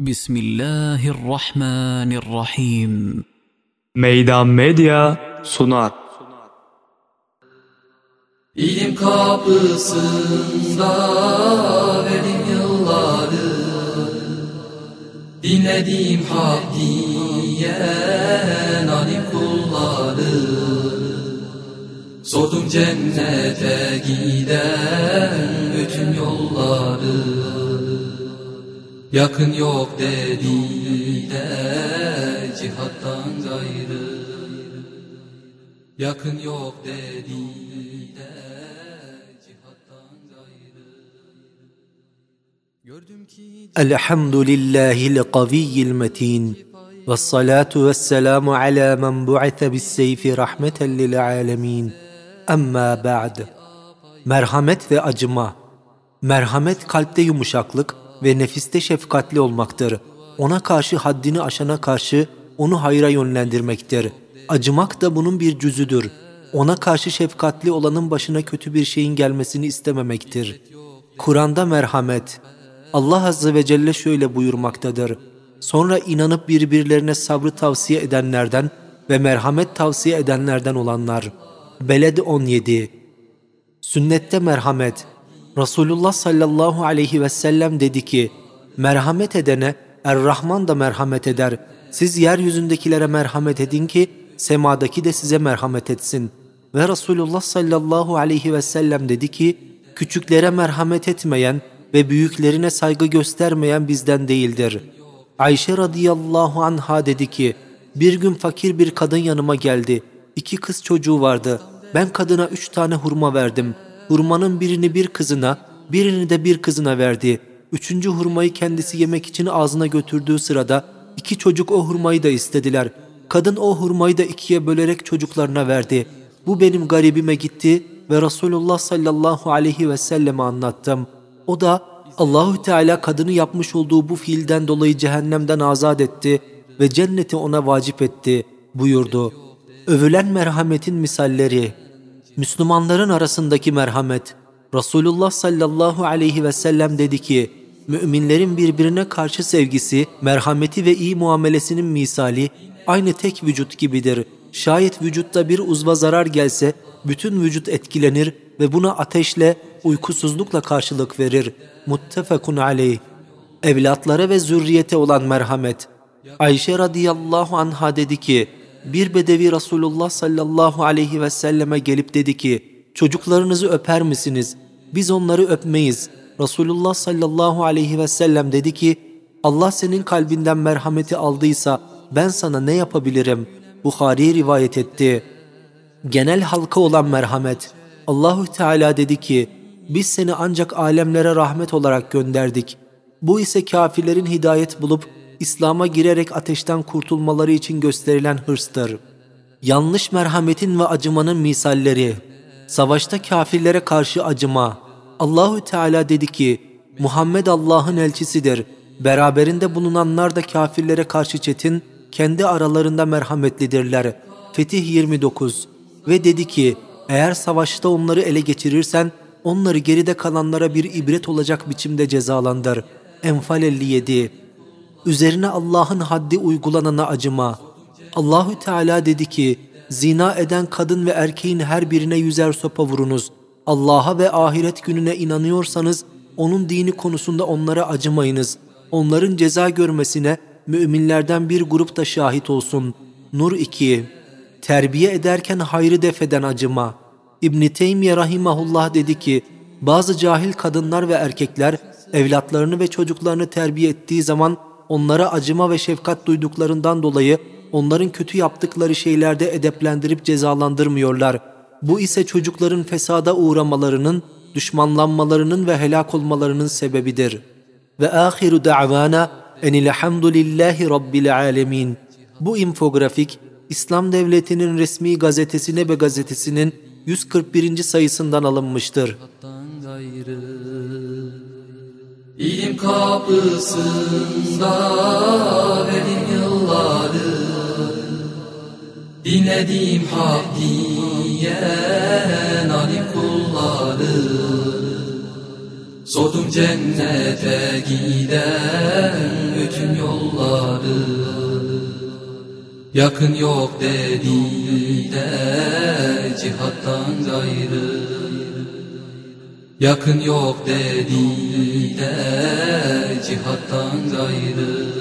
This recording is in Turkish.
بسم الله الرحمن الرحيم Meydan Medya sunar. İlim kapısında verdim yılları Dinlediğim hak diyen alim kulları Sordum cennete giden bütün yolları Yakın yok dediler cihattan gayrı Yakın yok dediler cihattan gayrı Gördüm ki الحمد لله القوي المتين والصلاة والسلام على من بعث بالسيف رحمة للعالمين أما بعد Merhamet ve acıma Merhamet kalpte yumuşaklık ve nefiste şefkatli olmaktır. Ona karşı haddini aşana karşı onu hayra yönlendirmektir. Acımak da bunun bir cüzüdür. Ona karşı şefkatli olanın başına kötü bir şeyin gelmesini istememektir. Kur'an'da merhamet, Allah Azze ve Celle şöyle buyurmaktadır. Sonra inanıp birbirlerine sabrı tavsiye edenlerden ve merhamet tavsiye edenlerden olanlar. Beled 17 Sünnette merhamet. Resulullah sallallahu aleyhi ve sellem dedi ki, merhamet edene Er-Rahman da merhamet eder. Siz yeryüzündekilere merhamet edin ki semadaki de size merhamet etsin. Ve Resulullah sallallahu aleyhi ve sellem dedi ki, küçüklere merhamet etmeyen ve büyüklerine saygı göstermeyen bizden değildir. Ayşe radıyallahu anha dedi ki, bir gün fakir bir kadın yanıma geldi. İki kız çocuğu vardı. Ben kadına üç tane hurma verdim. Hurmanın birini bir kızına, birini de bir kızına verdi. Üçüncü hurmayı kendisi yemek için ağzına götürdüğü sırada iki çocuk o hurmayı da istediler. Kadın o hurmayı da ikiye bölerek çocuklarına verdi. Bu benim garibime gitti ve Resulullah sallallahu aleyhi ve selleme anlattım. O da Allahü Teala kadını yapmış olduğu bu fiilden dolayı cehennemden azat etti ve cenneti ona vacip etti buyurdu. Övülen merhametin misalleri Müslümanların arasındaki merhamet Resulullah sallallahu aleyhi ve sellem dedi ki Müminlerin birbirine karşı sevgisi, merhameti ve iyi muamelesinin misali aynı tek vücut gibidir. Şayet vücutta bir uzva zarar gelse bütün vücut etkilenir ve buna ateşle, uykusuzlukla karşılık verir. Muttefekun aleyh. Evlatlara ve zürriyete olan merhamet. Ayşe radıyallahu anha dedi ki, bir bedevi Resulullah sallallahu aleyhi ve selleme gelip dedi ki, çocuklarınızı öper misiniz? Biz onları öpmeyiz. Resulullah sallallahu aleyhi ve sellem dedi ki, Allah senin kalbinden merhameti aldıysa ben sana ne yapabilirim? Bukhari rivayet etti. Genel halka olan merhamet. Allahü Teala dedi ki, biz seni ancak alemlere rahmet olarak gönderdik. Bu ise kafirlerin hidayet bulup İslam'a girerek ateşten kurtulmaları için gösterilen hırstır. Yanlış merhametin ve acımanın misalleri. Savaşta kafirlere karşı acıma. Allahü Teala dedi ki, Muhammed Allah'ın elçisidir. Beraberinde bulunanlar da kafirlere karşı çetin, kendi aralarında merhametlidirler. Fetih 29 Ve dedi ki, eğer savaşta onları ele geçirirsen, onları geride kalanlara bir ibret olacak biçimde cezalandır. Enfal 57 Üzerine Allah'ın haddi uygulanana acıma. Allahü Teala dedi ki, zina eden kadın ve erkeğin her birine yüzer sopa vurunuz. Allah'a ve ahiret gününe inanıyorsanız, onun dini konusunda onlara acımayınız. Onların ceza görmesine müminlerden bir grup da şahit olsun. Nur 2 Terbiye ederken hayrı defeden acıma. İbn-i Teymiye Rahimahullah dedi ki, bazı cahil kadınlar ve erkekler evlatlarını ve çocuklarını terbiye ettiği zaman onlara acıma ve şefkat duyduklarından dolayı onların kötü yaptıkları şeylerde edeplendirip cezalandırmıyorlar. Bu ise çocukların fesada uğramalarının, düşmanlanmalarının ve helak olmalarının sebebidir. Ve ahiru da'vana enilhamdülillahi rabbil alemin. Bu infografik, İslam Devleti'nin resmi gazetesine ve gazetesinin 141. sayısından alınmıştır. İlim kapısında verdim yılları Dinlediğim hak diyen alim kulları Sordum cennete giden bütün yolları Yakın yok dediler cihattan gayrı Yakın yok dediler cihattan gayrı